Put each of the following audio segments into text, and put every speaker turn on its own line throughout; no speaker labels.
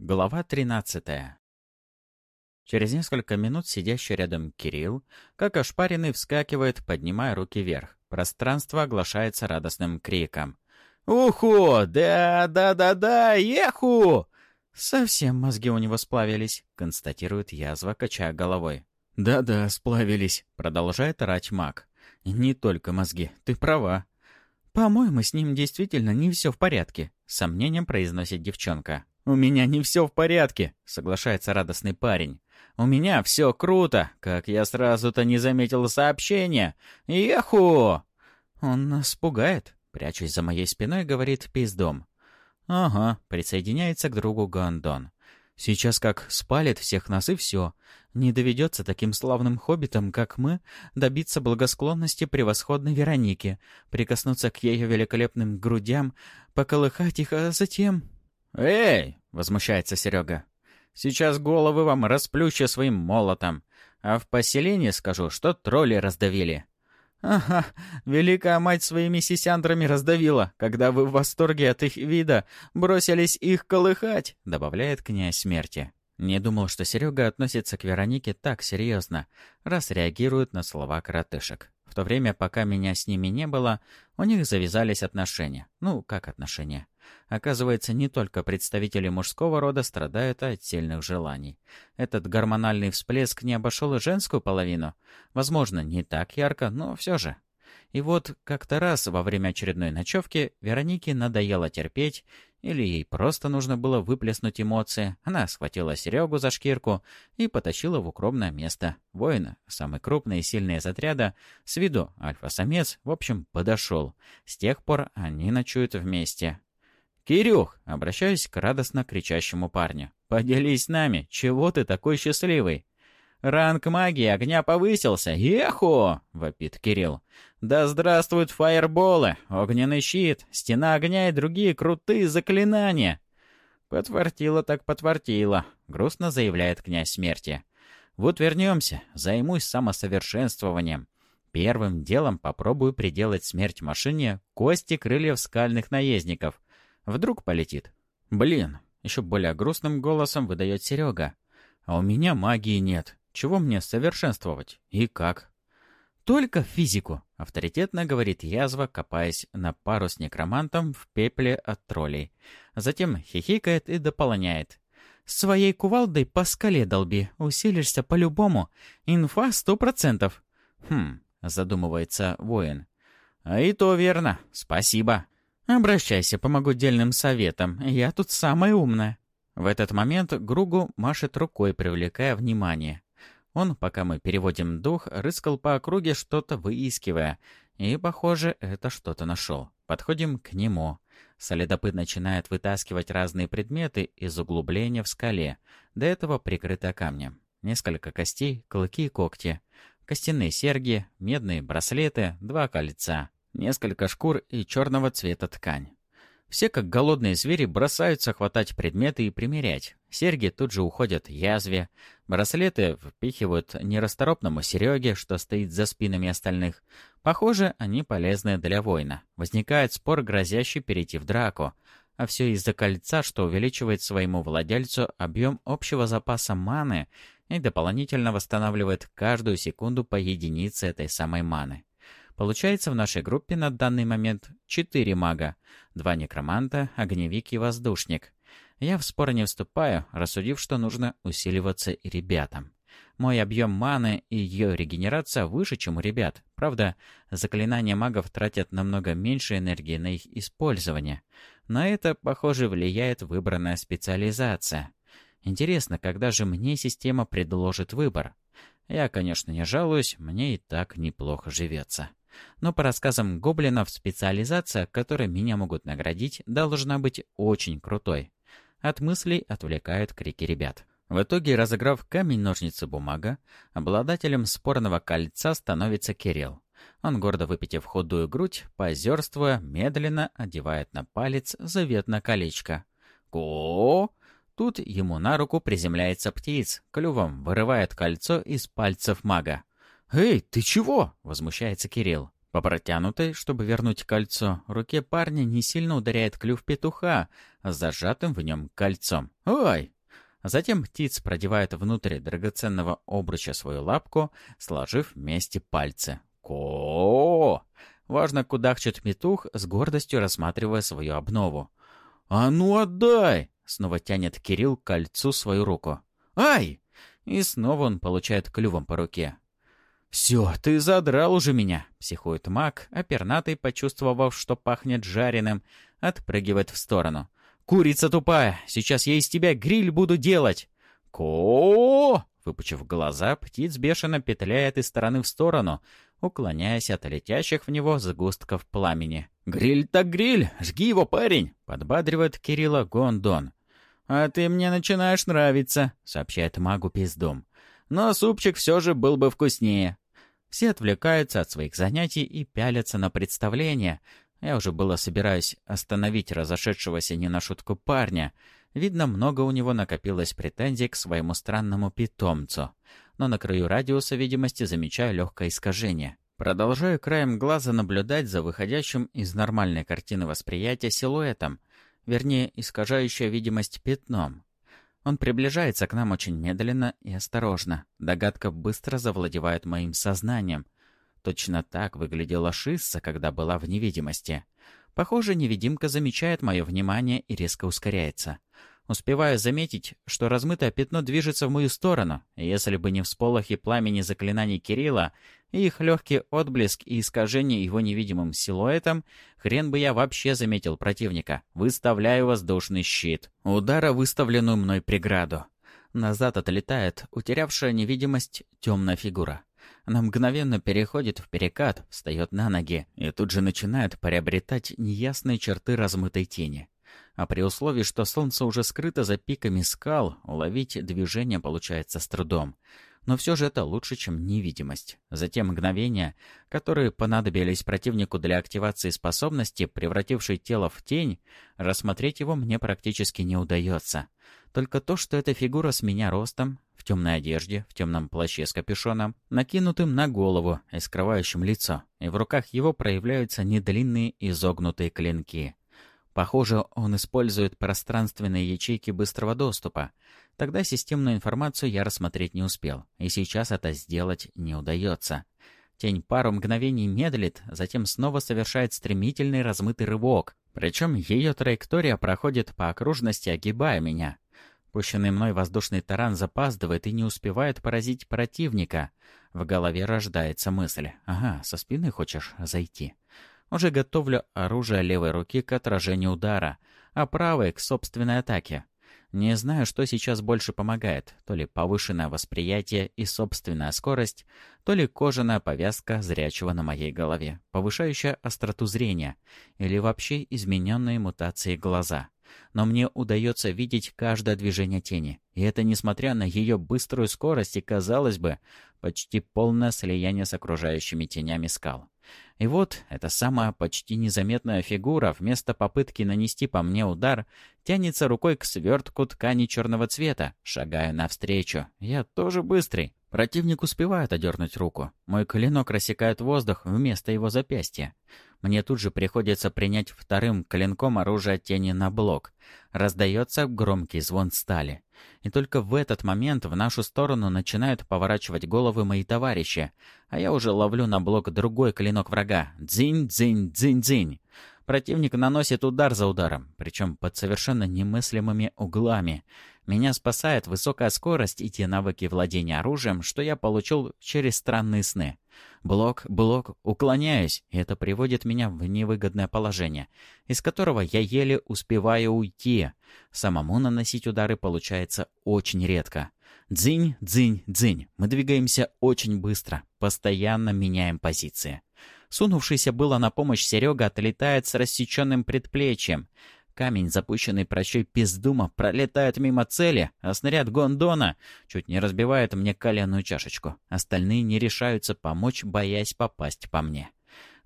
Глава 13 Через несколько минут сидящий рядом Кирилл, как ошпаренный, вскакивает, поднимая руки вверх. Пространство оглашается радостным криком. «Уху! Да-да-да-да! Еху!» «Совсем мозги у него сплавились», — констатирует язва, качая головой. «Да-да, сплавились», — продолжает орать маг. «Не только мозги, ты права». «По-моему, с ним действительно не все в порядке», — сомнением произносит девчонка. «У меня не все в порядке», — соглашается радостный парень. «У меня все круто, как я сразу-то не заметил сообщения. Еху!» «Он нас пугает», — прячусь за моей спиной, говорит пиздом. «Ага», — присоединяется к другу Гондон. «Сейчас как спалит всех нас и все. Не доведется таким славным хоббитам, как мы, добиться благосклонности превосходной Вероники, прикоснуться к ее великолепным грудям, поколыхать их, а затем...»
«Эй!» — возмущается Серега. «Сейчас головы вам расплющу своим молотом, а в поселении скажу, что тролли раздавили».
«Ага, великая мать своими сисяндрами раздавила, когда вы в восторге от их вида бросились их колыхать», — добавляет князь смерти. Не думал, что Серега относится к Веронике так серьезно, раз реагирует на слова коротышек. То время, пока меня с ними не было, у них завязались отношения. Ну, как отношения? Оказывается, не только представители мужского рода страдают от сильных желаний. Этот гормональный всплеск не обошел и женскую половину. Возможно, не так ярко, но все же. И вот как-то раз во время очередной ночевки Веронике надоело терпеть, или ей просто нужно было выплеснуть эмоции. Она схватила Серегу за шкирку и потащила в укромное место. Воин, самый крупный и сильный из отряда, с виду альфа-самец, в общем, подошел. С тех пор они ночуют вместе. «Кирюх!» — обращаюсь к радостно кричащему парню. «Поделись с нами, чего ты такой счастливый?» «Ранг магии огня повысился! Еху!» — вопит Кирилл. «Да здравствуют фаерболы, огненный щит, стена огня и другие крутые заклинания!» «Потвортило так потвортило», — грустно заявляет князь смерти. «Вот вернемся, займусь самосовершенствованием. Первым делом попробую приделать смерть машине кости крыльев скальных наездников. Вдруг полетит. Блин, еще более грустным голосом выдает Серега. А у меня магии нет. Чего мне совершенствовать? И как? Только физику, авторитетно говорит язва, копаясь на пару с некромантом в пепле от троллей. Затем хихикает и дополняет. Своей кувалдой по скале долби, усилишься по-любому. Инфа сто процентов. Хм, задумывается воин. А и то верно, спасибо. «Обращайся, помогу дельным советам. Я тут самая умная». В этот момент Гругу машет рукой, привлекая внимание. Он, пока мы переводим дух, рыскал по округе, что-то выискивая. И, похоже, это что-то нашел. Подходим к нему. Солидопыт начинает вытаскивать разные предметы из углубления в скале, до этого прикрыто камнем. Несколько костей, клыки и когти. Костяные серьги, медные браслеты, два кольца несколько шкур и черного цвета ткань. Все, как голодные звери, бросаются хватать предметы и примерять. Серьги тут же уходят язве, браслеты впихивают нерасторопному Сереге, что стоит за спинами остальных. Похоже, они полезны для воина. Возникает спор, грозящий перейти в драку. А все из-за кольца, что увеличивает своему владельцу объем общего запаса маны и дополнительно восстанавливает каждую секунду по единице этой самой маны. Получается, в нашей группе на данный момент четыре мага, два некроманта, огневик и воздушник. Я в спор не вступаю, рассудив, что нужно усиливаться и ребятам. Мой объем маны и ее регенерация выше, чем у ребят. Правда, заклинания магов тратят намного меньше энергии на их использование. На это, похоже, влияет выбранная специализация. Интересно, когда же мне система предложит выбор? Я, конечно, не жалуюсь, мне и так неплохо живется. Но по рассказам гоблинов, специализация, которой меня могут наградить, должна быть очень крутой. От мыслей отвлекают крики ребят. В итоге, разыграв камень-ножницы-бумага, обладателем спорного кольца становится Кирилл. Он, гордо выпитив худую грудь, позерствуя, медленно одевает на палец заветное колечко. ко Тут ему на руку приземляется птиц, клювом вырывает кольцо из пальцев мага. «Эй, ты чего?» — возмущается Кирилл. По протянутой, чтобы вернуть кольцо, руке парня не сильно ударяет клюв петуха с зажатым в нем кольцом. «Ой!» Затем птиц продевает внутрь драгоценного обруча свою лапку, сложив вместе пальцы. ко Важно кудахчет петух, с гордостью рассматривая свою обнову. «А ну отдай!» — снова тянет Кирилл кольцу свою руку. «Ай!» И снова он получает клювом по руке. «Все, ты задрал уже меня!» — психует маг, а пернатый, почувствовав, что пахнет жареным, отпрыгивает в сторону. «Курица тупая! Сейчас я из тебя гриль буду делать!» ко Выпучив глаза, птиц бешено петляет из стороны в сторону, уклоняясь от летящих в него сгустков пламени. «Гриль так гриль! Жги его, парень!» — подбадривает Кирилла Гондон. «А ты мне начинаешь нравиться», — сообщает магу пиздом. «Но супчик все же был бы вкуснее». Все отвлекаются от своих занятий и пялятся на представление. Я уже было собираюсь остановить разошедшегося не на шутку парня. Видно, много у него накопилось претензий к своему странному питомцу. Но на краю радиуса видимости замечаю легкое искажение. Продолжаю краем глаза наблюдать за выходящим из нормальной картины восприятия силуэтом вернее, искажающая видимость пятном. Он приближается к нам очень медленно и осторожно. Догадка быстро завладевает моим сознанием. Точно так выглядела Шисса, когда была в невидимости. Похоже, невидимка замечает мое внимание и резко ускоряется. Успеваю заметить, что размытое пятно движется в мою сторону. Если бы не всполохи пламени заклинаний Кирилла и их легкий отблеск и искажение его невидимым силуэтом, хрен бы я вообще заметил противника. Выставляю воздушный щит. Удара выставленную мной преграду. Назад отлетает утерявшая невидимость темная фигура. Она мгновенно переходит в перекат, встает на ноги и тут же начинает приобретать неясные черты размытой тени. А при условии, что солнце уже скрыто за пиками скал, уловить движение получается с трудом. Но все же это лучше, чем невидимость. Затем мгновения, которые понадобились противнику для активации способности, превратившей тело в тень, рассмотреть его мне практически не удается. Только то, что эта фигура с меня ростом, в темной одежде, в темном плаще с капюшоном, накинутым на голову и скрывающим лицо, и в руках его проявляются недлинные изогнутые клинки. Похоже, он использует пространственные ячейки быстрого доступа. Тогда системную информацию я рассмотреть не успел, и сейчас это сделать не удается. Тень пару мгновений медлит, затем снова совершает стремительный размытый рывок, причем ее траектория проходит по окружности, огибая меня. Пущенный мной воздушный таран запаздывает и не успевает поразить противника. В голове рождается мысль. «Ага, со спины хочешь зайти?» Уже готовлю оружие левой руки к отражению удара, а правой — к собственной атаке. Не знаю, что сейчас больше помогает, то ли повышенное восприятие и собственная скорость, то ли кожаная повязка зрячего на моей голове, повышающая остроту зрения, или вообще измененные мутации глаза. Но мне удается видеть каждое движение тени, и это несмотря на ее быструю скорость и, казалось бы, почти полное слияние с окружающими тенями скал. И вот эта самая почти незаметная фигура, вместо попытки нанести по мне удар, тянется рукой к свертку ткани черного цвета, шагая навстречу. Я тоже быстрый. Противник успевает одернуть руку. Мой клинок рассекает воздух вместо его запястья. Мне тут же приходится принять вторым клинком оружие тени на блок. Раздается громкий звон стали. И только в этот момент в нашу сторону начинают поворачивать головы мои товарищи, а я уже ловлю на блок другой клинок врага. Дзинь-дзинь-дзинь-дзинь. Противник наносит удар за ударом, причем под совершенно немыслимыми углами. Меня спасает высокая скорость и те навыки владения оружием, что я получил через странные сны. Блок, блок, уклоняюсь, и это приводит меня в невыгодное положение, из которого я еле успеваю уйти. Самому наносить удары получается очень редко. Дзынь, дзынь, дзынь. Мы двигаемся очень быстро, постоянно меняем позиции. Сунувшийся было на помощь Серега отлетает с рассеченным предплечьем. Камень, запущенный прощой пиздума, пролетает мимо цели, а снаряд гондона чуть не разбивает мне коленную чашечку. Остальные не решаются помочь, боясь попасть по мне.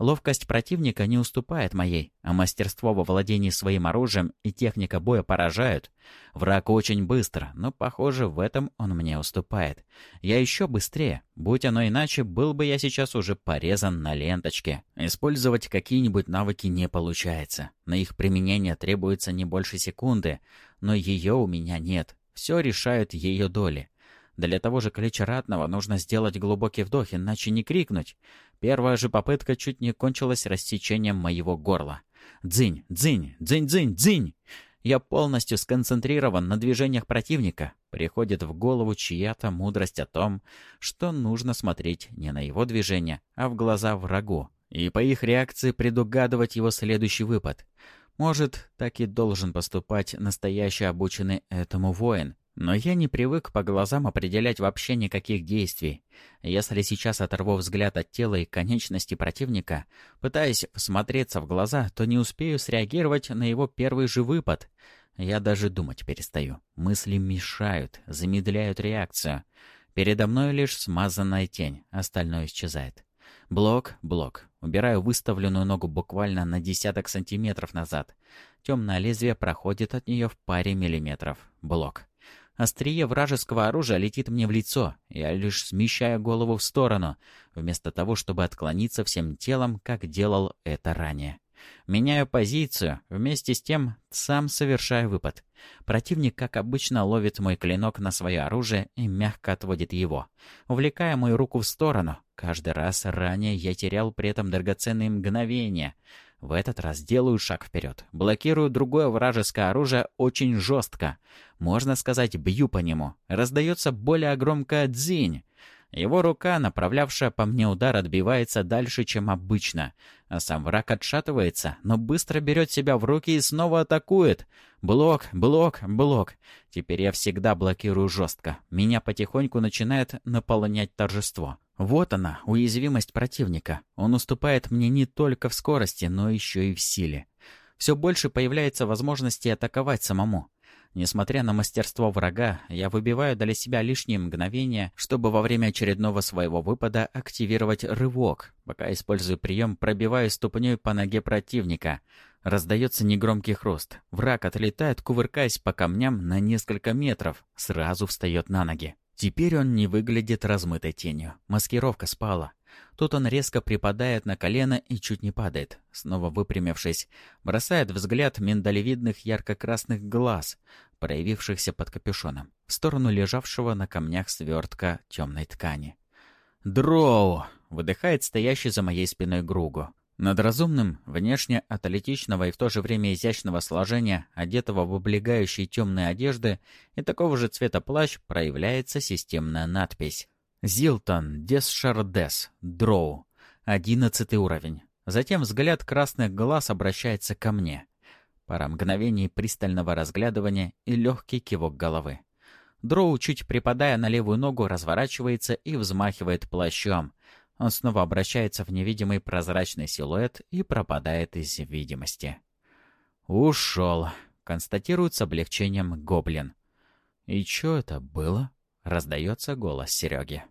Ловкость противника не уступает моей, а мастерство во владении своим оружием и техника боя поражают. Враг очень быстро, но, похоже, в этом он мне уступает. Я еще быстрее. Будь оно иначе, был бы я сейчас уже порезан на ленточке. Использовать какие-нибудь навыки не получается. На их применение требуется не больше секунды, но ее у меня нет. Все решают ее доли. Для того же клича ратного нужно сделать глубокий вдох, иначе не крикнуть. Первая же попытка чуть не кончилась рассечением моего горла. Дзынь, дзынь, дзынь, дзынь, дзынь! Я полностью сконцентрирован на движениях противника. Приходит в голову чья-то мудрость о том, что нужно смотреть не на его движения, а в глаза врагу, и по их реакции предугадывать его следующий выпад. Может, так и должен поступать настоящий обученный этому воин, но я не привык по глазам определять вообще никаких действий. Если сейчас оторву взгляд от тела и конечности противника, пытаясь всмотреться в глаза, то не успею среагировать на его первый же выпад. Я даже думать перестаю. Мысли мешают, замедляют реакцию. Передо мной лишь смазанная тень, остальное исчезает. Блок, блок. Убираю выставленную ногу буквально на десяток сантиметров назад. Темное лезвие проходит от нее в паре миллиметров. Блок. Острие вражеского оружия летит мне в лицо. Я лишь смещаю голову в сторону, вместо того, чтобы отклониться всем телом, как делал это ранее. Меняю позицию, вместе с тем сам совершаю выпад. Противник, как обычно, ловит мой клинок на свое оружие и мягко отводит его, увлекая мою руку в сторону. Каждый раз ранее я терял при этом драгоценные мгновения — в этот раз делаю шаг вперед. Блокирую другое вражеское оружие очень жестко. Можно сказать, бью по нему. Раздается более громкая дзинь. Его рука, направлявшая по мне удар, отбивается дальше, чем обычно. А сам враг отшатывается, но быстро берет себя в руки и снова атакует. Блок, блок, блок. Теперь я всегда блокирую жестко. Меня потихоньку начинает наполнять торжество. Вот она, уязвимость противника. Он уступает мне не только в скорости, но еще и в силе. Все больше появляется возможности атаковать самому. Несмотря на мастерство врага, я выбиваю для себя лишние мгновения, чтобы во время очередного своего выпада активировать рывок. Пока использую прием, пробиваю ступней по ноге противника. Раздается негромкий хруст. Враг отлетает, кувыркаясь по камням на несколько метров. Сразу встает на ноги. Теперь он не выглядит размытой тенью. Маскировка спала. Тут он резко припадает на колено и чуть не падает. Снова выпрямившись, бросает взгляд миндалевидных ярко-красных глаз, проявившихся под капюшоном, в сторону лежавшего на камнях свертка темной ткани. «Дроу!» — выдыхает стоящий за моей спиной Гругу. Над разумным, внешне атлетичного и в то же время изящного сложения, одетого в облегающие темные одежды и такого же цвета плащ, проявляется системная надпись Зилтон, Десшардес, Дроу. Одиннадцатый уровень. Затем взгляд красных глаз обращается ко мне. Пара мгновений пристального разглядывания и легкий кивок головы. Дроу, чуть припадая на левую ногу, разворачивается и взмахивает плащом. Он снова обращается в невидимый прозрачный силуэт и пропадает из видимости. «Ушел», — констатирует с облегчением гоблин. «И что это было?» — раздается голос Сереги.